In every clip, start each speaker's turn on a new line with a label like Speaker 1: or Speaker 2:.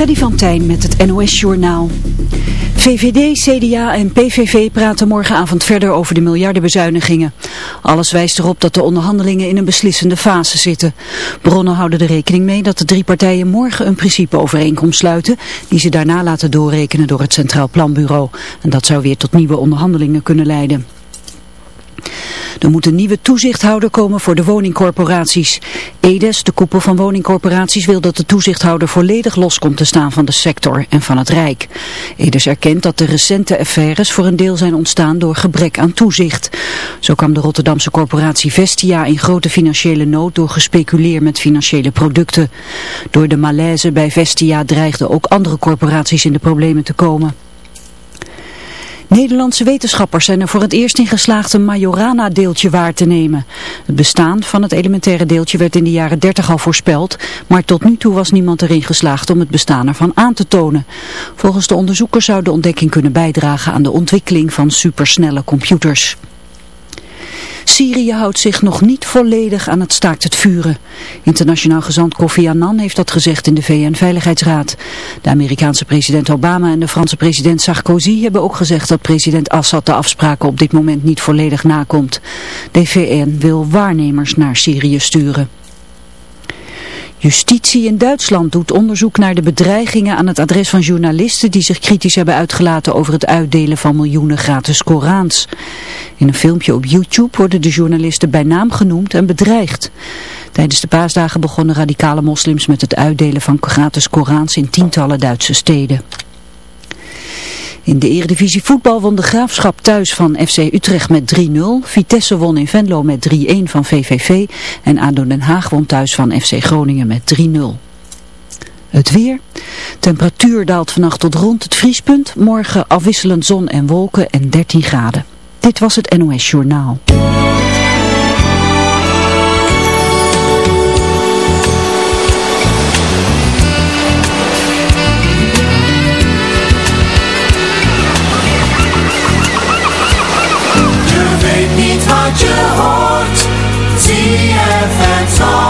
Speaker 1: Freddy van Tijn met het NOS-journaal. VVD, CDA en PVV praten morgenavond verder over de miljardenbezuinigingen. Alles wijst erop dat de onderhandelingen in een beslissende fase zitten. Bronnen houden er rekening mee dat de drie partijen morgen een principeovereenkomst sluiten... die ze daarna laten doorrekenen door het Centraal Planbureau. En dat zou weer tot nieuwe onderhandelingen kunnen leiden. Er moet een nieuwe toezichthouder komen voor de woningcorporaties. EDES, de koepel van woningcorporaties, wil dat de toezichthouder volledig los komt te staan van de sector en van het Rijk. EDES erkent dat de recente affaires voor een deel zijn ontstaan door gebrek aan toezicht. Zo kwam de Rotterdamse corporatie Vestia in grote financiële nood door gespeculeer met financiële producten. Door de malaise bij Vestia dreigden ook andere corporaties in de problemen te komen. Nederlandse wetenschappers zijn er voor het eerst in geslaagd een Majorana-deeltje waar te nemen. Het bestaan van het elementaire deeltje werd in de jaren 30 al voorspeld, maar tot nu toe was niemand erin geslaagd om het bestaan ervan aan te tonen. Volgens de onderzoekers zou de ontdekking kunnen bijdragen aan de ontwikkeling van supersnelle computers. Syrië houdt zich nog niet volledig aan het staakt het vuren. Internationaal gezant Kofi Annan heeft dat gezegd in de VN-veiligheidsraad. De Amerikaanse president Obama en de Franse president Sarkozy hebben ook gezegd dat president Assad de afspraken op dit moment niet volledig nakomt. De VN wil waarnemers naar Syrië sturen. Justitie in Duitsland doet onderzoek naar de bedreigingen aan het adres van journalisten die zich kritisch hebben uitgelaten over het uitdelen van miljoenen gratis Korans. In een filmpje op YouTube worden de journalisten bij naam genoemd en bedreigd. Tijdens de paasdagen begonnen radicale moslims met het uitdelen van gratis Korans in tientallen Duitse steden. In de eredivisie voetbal won de Graafschap thuis van FC Utrecht met 3-0. Vitesse won in Venlo met 3-1 van VVV. En ADO Den Haag won thuis van FC Groningen met 3-0. Het weer. Temperatuur daalt vannacht tot rond het vriespunt. Morgen afwisselend zon en wolken en 13 graden. Dit was het NOS Journaal.
Speaker 2: You're my knight in shining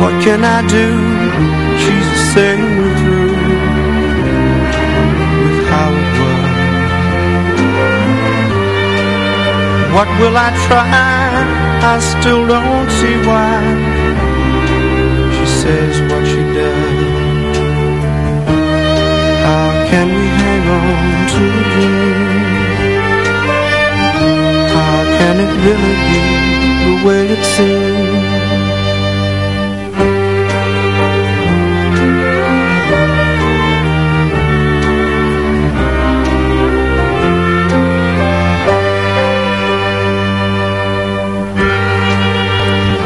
Speaker 3: What can I do? She's the same through with how it was. What will I try? I still don't see why She says what she does How can we hang on to a dream? How can it really be the way it seems?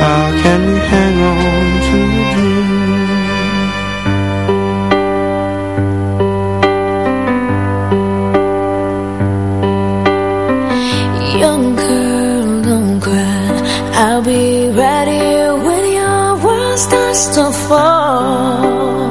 Speaker 3: How can we hang on to a dream?
Speaker 4: Young girl, don't cry I'll be right here when your world starts to fall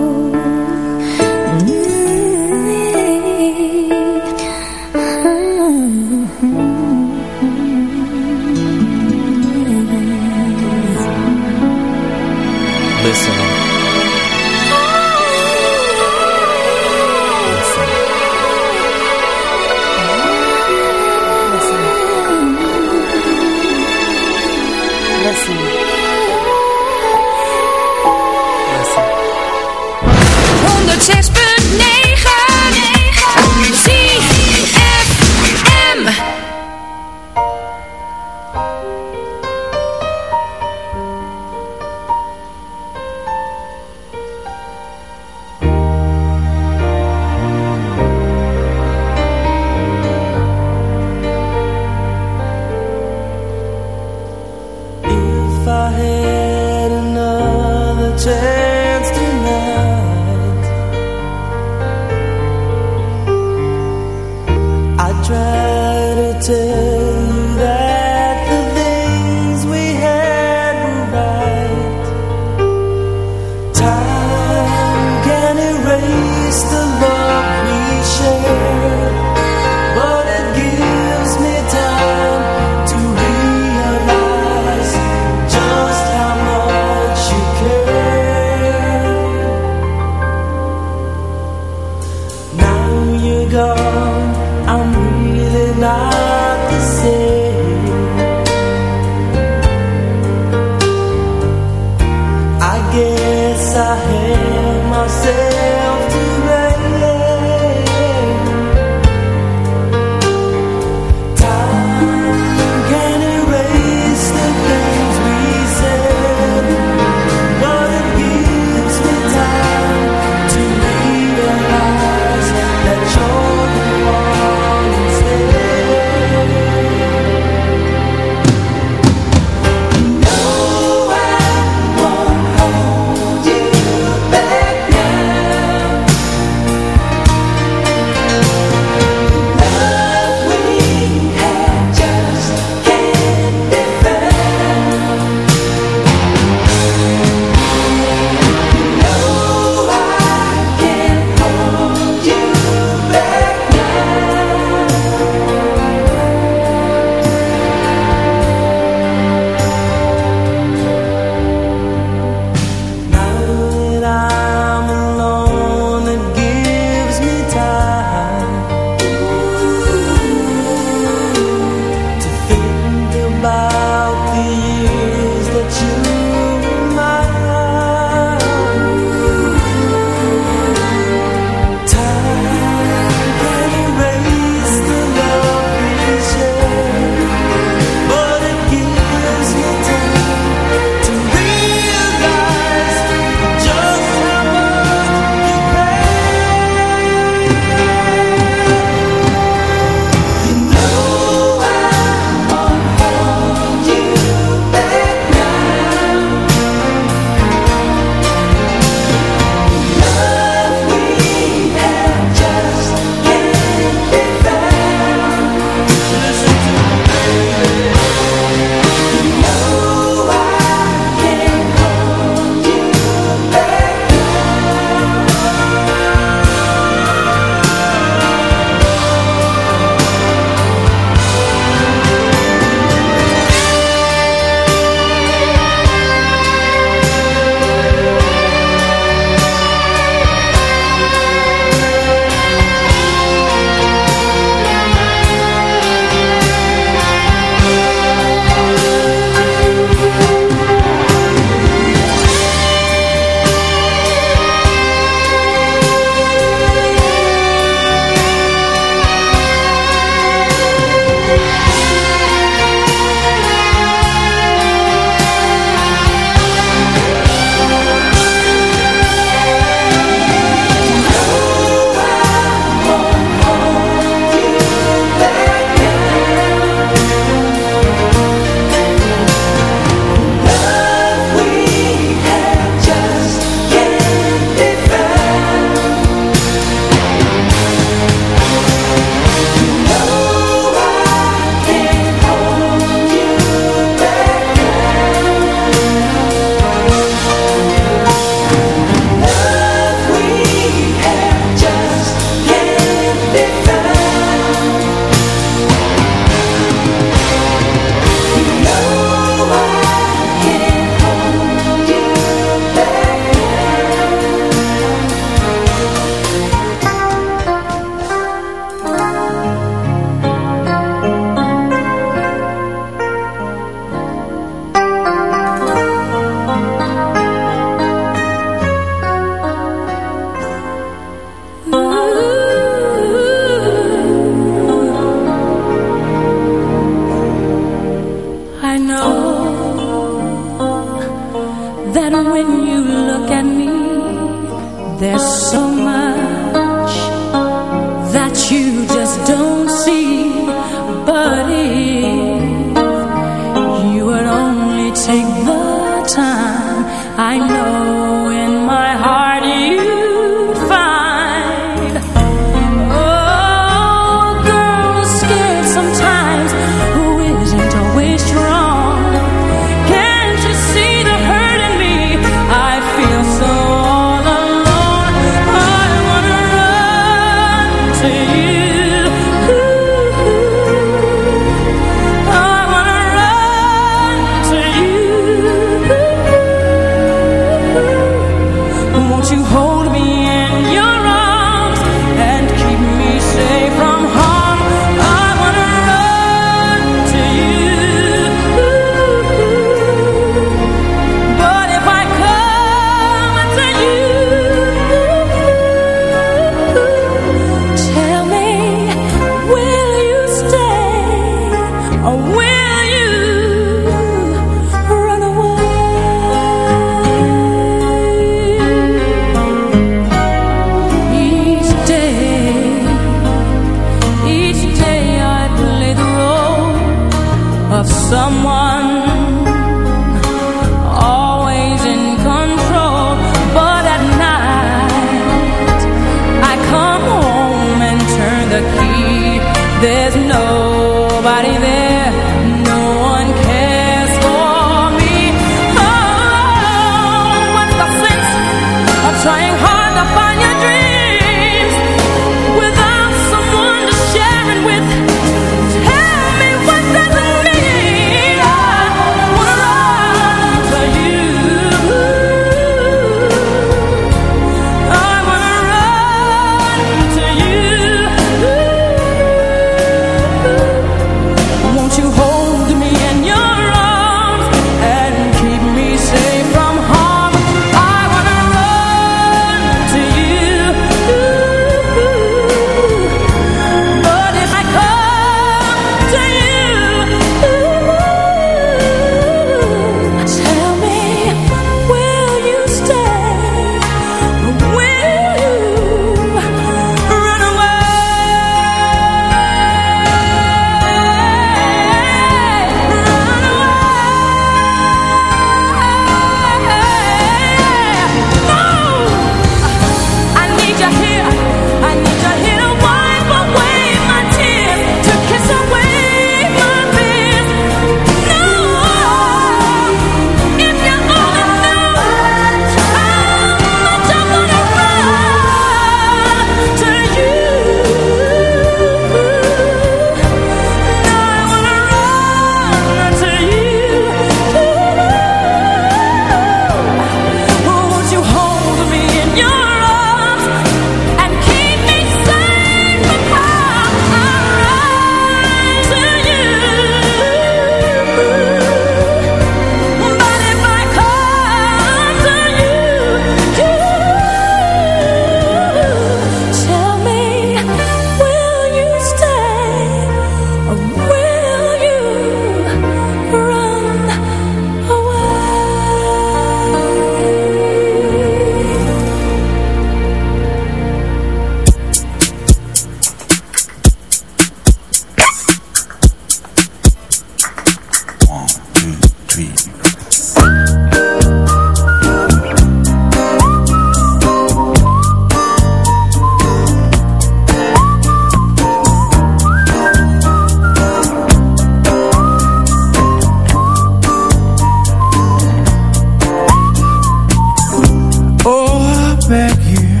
Speaker 4: beg you,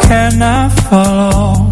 Speaker 4: can
Speaker 5: I
Speaker 4: follow?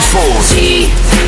Speaker 4: Zandvoort.